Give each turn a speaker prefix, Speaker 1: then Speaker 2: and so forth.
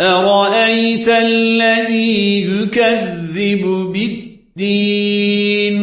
Speaker 1: أرأيت الذي يكذب بالدين